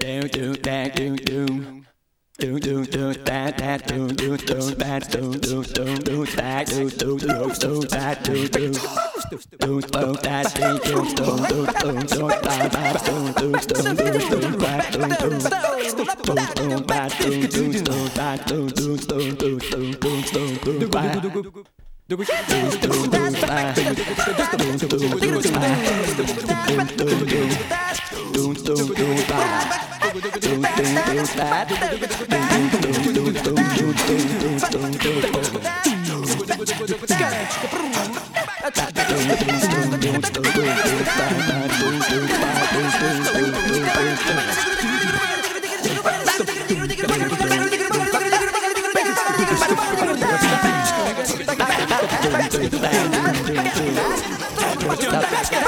Do do that do do. Do do do that that do do do that do do do do that do do do do that do do do do that do do do do do do that do do do do do that do do do do that do do do that do do do do do do do do that dum dum dum Stop.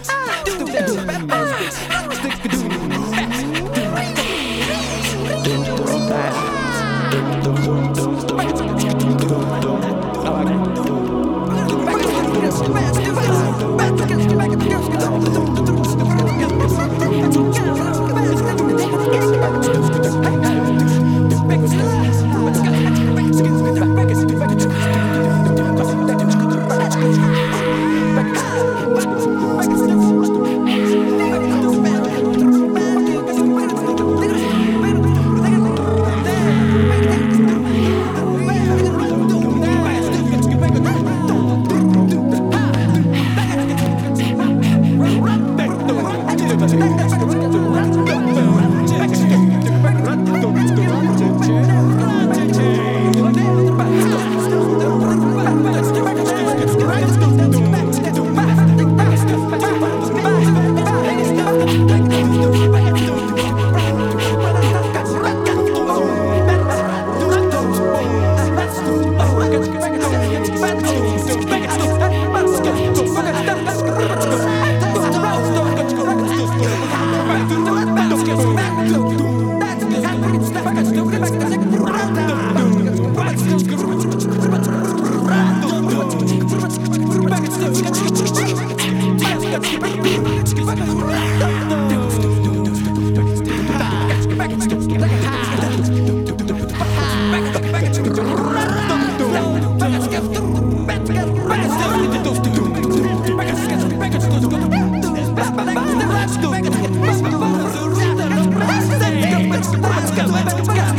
do not Let's go.